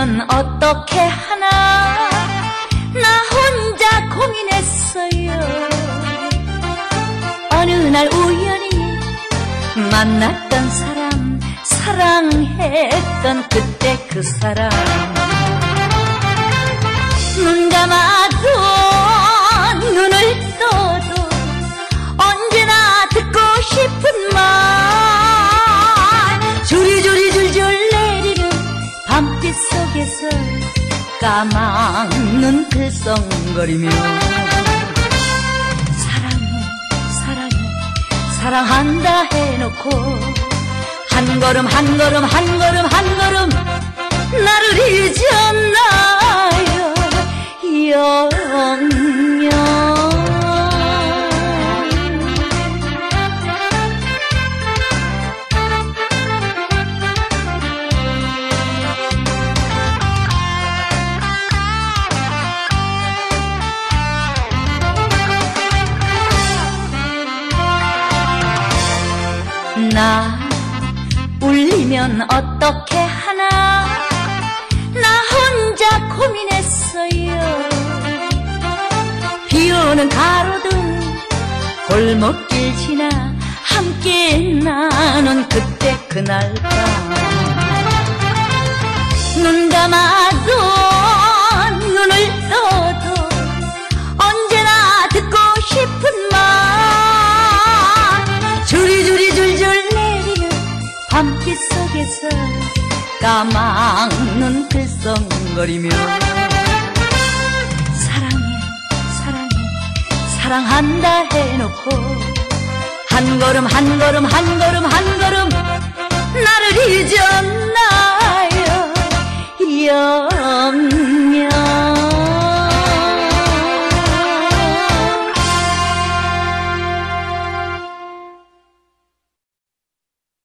울리면 어떻게 하나? 나 혼자 고민했어요. 어느 날 우연히 만났던 사람 사랑했던 그때 그 사람 속에서 까막눈 들썽거리며 사랑해 사랑해 사랑한다 해놓고 한 걸음 한 걸음 한 걸음 한 걸음 나. 울리면 어떻게 하나? 나 혼자 고민했어요. 비오는 가로등 골목길 지나 함께 나눈 그때 그날 밤눈 감아 밤빛 속에서 까막눈 들썽거리며 사랑해 사랑해 사랑한다 해놓고 한 걸음 한 걸음 한 걸음 한 걸음 나를 잊었나